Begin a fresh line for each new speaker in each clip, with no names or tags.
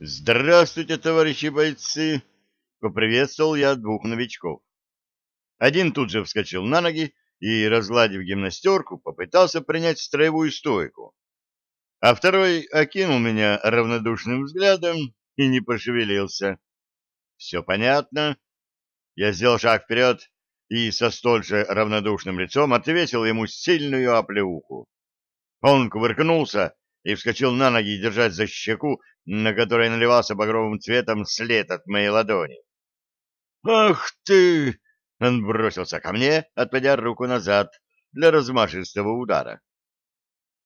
Здравствуйте, товарищи бойцы! Поприветствовал я двух новичков. Один тут же вскочил на ноги и, разгладив гимнастерку, попытался принять строевую стойку. А второй окинул меня равнодушным взглядом и не пошевелился. Все понятно. Я сделал шаг вперед и со столь же равнодушным лицом отвесил ему сильную оплеуху. Он кувыркнулся и вскочил на ноги, держась за щеку, на которой наливался багровым цветом след от моей ладони. «Ах ты!» — он бросился ко мне, отводя руку назад для размашистого удара.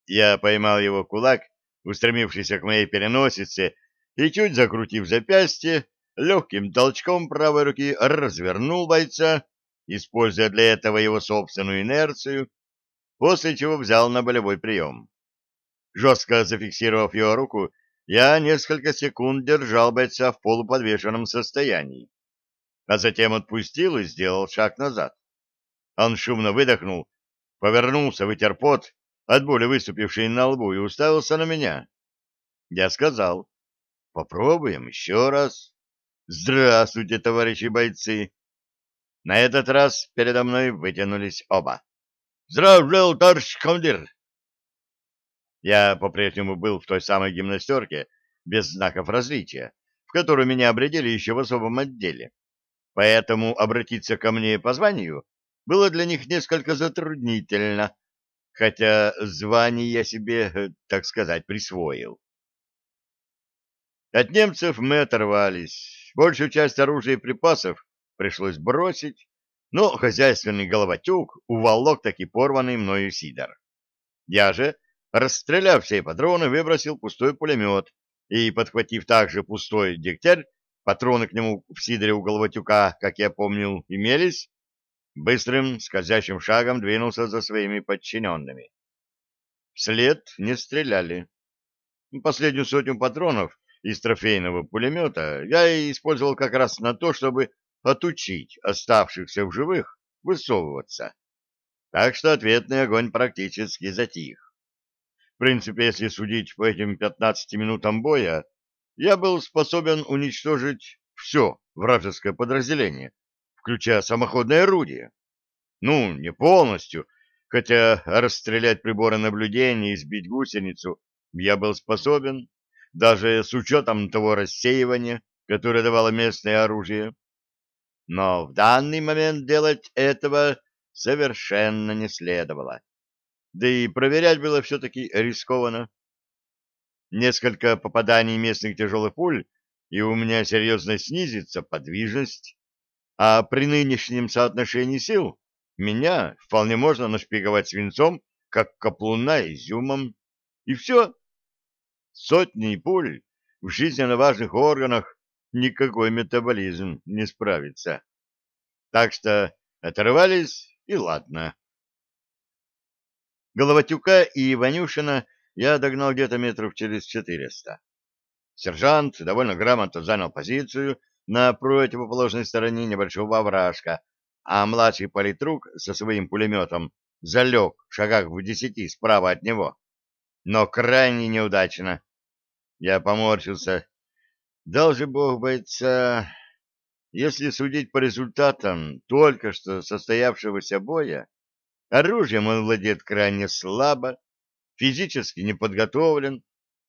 Я поймал его кулак, устремившийся к моей переносице, и, чуть закрутив запястье, легким толчком правой руки развернул бойца, используя для этого его собственную инерцию, после чего взял на болевой прием. Жестко зафиксировав его руку, я несколько секунд держал бойца в полуподвешенном состоянии, а затем отпустил и сделал шаг назад. Он шумно выдохнул, повернулся, вытер пот, от боли выступившей на лбу, и уставился на меня. Я сказал, попробуем еще раз. Здравствуйте, товарищи бойцы. На этот раз передо мной вытянулись оба. Здравствуй, товарищ командир! Я по-прежнему был в той самой гимнастерке, без знаков различия, в которую меня обредили еще в особом отделе. Поэтому обратиться ко мне по званию было для них несколько затруднительно, хотя звание я себе, э, так сказать, присвоил. От немцев мы оторвались. Большую часть оружия и припасов пришлось бросить, но хозяйственный головотюк уволок таки порванный мною сидор. Я же Расстреляв все патроны, выбросил пустой пулемет и, подхватив также пустой дегтярь, патроны к нему в сидре у головотюка, как я помнил, имелись, быстрым скользящим шагом двинулся за своими подчиненными. Вслед не стреляли. Последнюю сотню патронов из трофейного пулемета я использовал как раз на то, чтобы отучить оставшихся в живых высовываться. Так что ответный огонь практически затих принципе, если судить по этим 15 минутам боя, я был способен уничтожить все вражеское подразделение, включая самоходное орудие. Ну, не полностью, хотя расстрелять приборы наблюдения и сбить гусеницу я был способен, даже с учетом того рассеивания, которое давало местное оружие. Но в данный момент делать этого совершенно не следовало да и проверять было все-таки рискованно. Несколько попаданий местных тяжелых пуль, и у меня серьезно снизится подвижность, а при нынешнем соотношении сил меня вполне можно нашпиговать свинцом, как каплуна изюмом, и все. Сотни пуль в жизненно важных органах никакой метаболизм не справится. Так что оторвались, и ладно. Головатюка и Иванюшина я догнал где-то метров через четыреста. Сержант довольно грамотно занял позицию на противоположной стороне небольшого овражка, а младший политрук со своим пулеметом залег в шагах в десяти справа от него. Но крайне неудачно. Я поморщился. Дал же бог бойца... Если судить по результатам только что состоявшегося боя, Оружием он владеет крайне слабо, физически не подготовлен,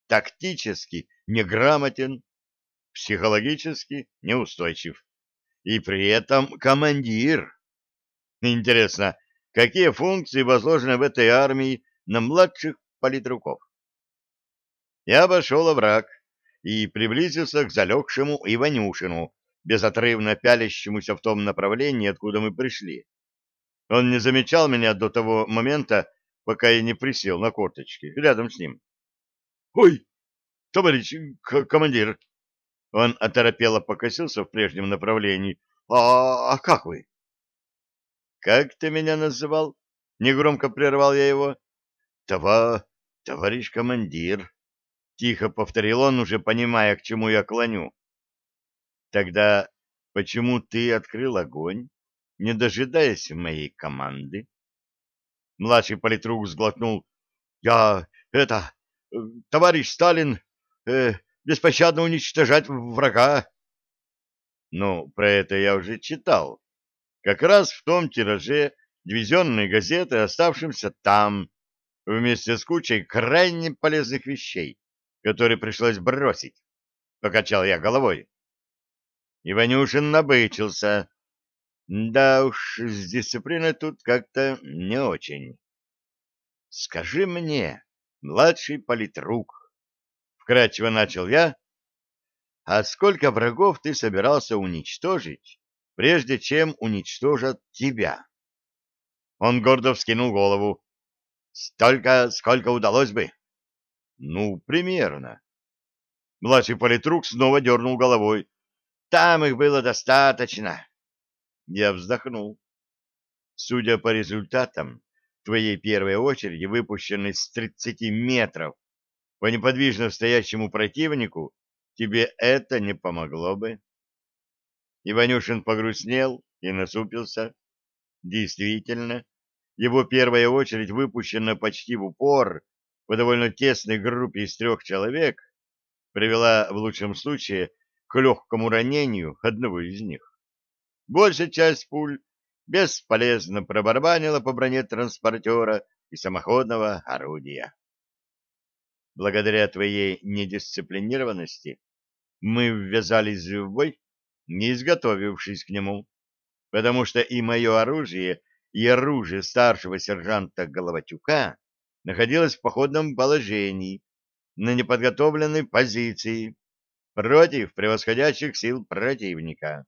тактически неграмотен, психологически неустойчив. И при этом командир. Интересно, какие функции возложены в этой армии на младших политруков? Я обошел овраг и приблизился к залегшему Иванюшину, безотрывно пялящемуся в том направлении, откуда мы пришли. Он не замечал меня до того момента, пока я не присел на корточки рядом с ним. — Ой, товарищ командир! Он оторопело покосился в прежнем направлении. А, — А как вы? — Как ты меня называл? — негромко прервал я его. — Това, товарищ командир, — тихо повторил он, уже понимая, к чему я клоню. — Тогда почему ты открыл огонь? Не дожидаясь моей команды. Младший политрук сглотнул. — Я... это... товарищ Сталин... Э, беспощадно уничтожать врага. Ну, про это я уже читал. Как раз в том тираже дивизионной газеты, оставшемся там, вместе с кучей крайне полезных вещей, которые пришлось бросить. Покачал я головой. Иванюшин набычился. Да уж, с дисциплиной тут как-то не очень. Скажи мне, младший политрук, вкратчиво начал я, а сколько врагов ты собирался уничтожить, прежде чем уничтожат тебя? Он гордо вскинул голову. Столько, сколько удалось бы. Ну, примерно. Младший политрук снова дернул головой. Там их было достаточно. Я вздохнул. Судя по результатам твоей первой очереди, выпущенной с 30 метров по неподвижно стоящему противнику, тебе это не помогло бы. Иванюшин погрустнел и насупился. Действительно, его первая очередь, выпущенная почти в упор по довольно тесной группе из трех человек, привела в лучшем случае к легкому ранению одного из них. Большая часть пуль бесполезно пробарабанила по броне транспортера и самоходного орудия. Благодаря твоей недисциплинированности мы ввязались в бой, не изготовившись к нему, потому что и мое оружие, и оружие старшего сержанта Головатюка находилось в походном положении, на неподготовленной позиции, против превосходящих сил противника.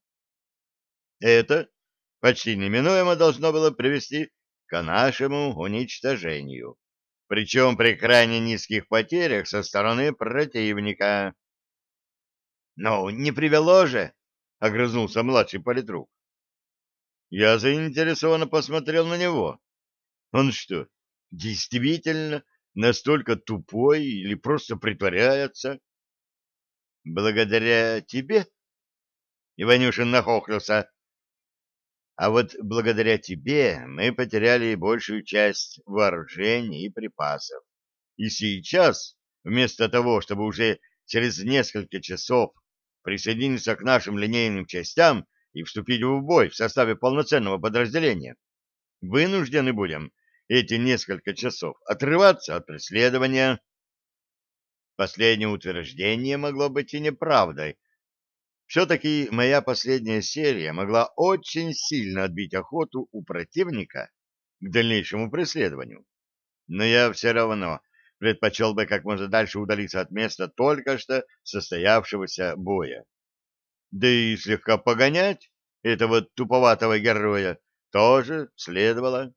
Это почти неминуемо должно было привести к нашему уничтожению, причем при крайне низких потерях со стороны противника. — Ну, не привело же, — огрызнулся младший политрук. Я заинтересованно посмотрел на него. Он что, действительно настолько тупой или просто притворяется? Благодаря тебе? Иванюшин нахохлился. А вот благодаря тебе мы потеряли большую часть вооружений и припасов. И сейчас, вместо того, чтобы уже через несколько часов присоединиться к нашим линейным частям и вступить в бой в составе полноценного подразделения, вынуждены будем эти несколько часов отрываться от преследования, Последнее утверждение могло быть и неправдой. Все-таки моя последняя серия могла очень сильно отбить охоту у противника к дальнейшему преследованию. Но я все равно предпочел бы как можно дальше удалиться от места только что состоявшегося боя. Да и слегка погонять этого туповатого героя тоже следовало.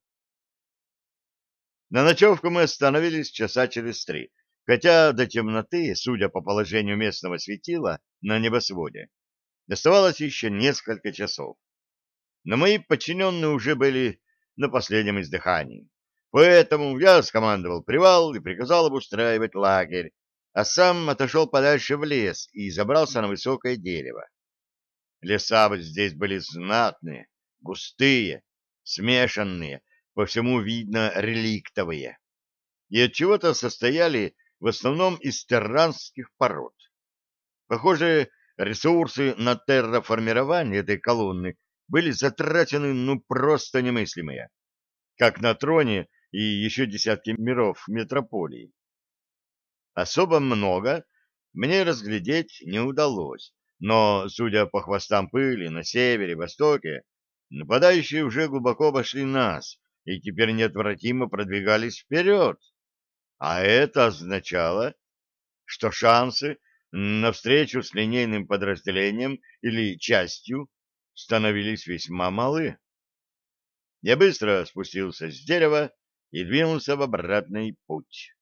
На ночевку мы остановились часа через три, хотя до темноты, судя по положению местного светила на небосводе, оставалось еще несколько часов. Но мои подчиненные уже были на последнем издыхании. Поэтому я скомандовал привал и приказал обустраивать лагерь, а сам отошел подальше в лес и забрался на высокое дерево. Леса вот здесь были знатные, густые, смешанные, по всему видно реликтовые, и от чего-то состояли в основном из терранских пород. Похоже, ресурсы на терраформирование этой колонны были затрачены ну просто немыслимые, как на троне и еще десятки миров метрополии. Особо много мне разглядеть не удалось, но, судя по хвостам пыли на севере и востоке, нападающие уже глубоко обошли нас и теперь неотвратимо продвигались вперед. А это означало, что шансы на встречу с линейным подразделением или частью становились весьма малы. Я быстро спустился с дерева и двинулся в обратный путь.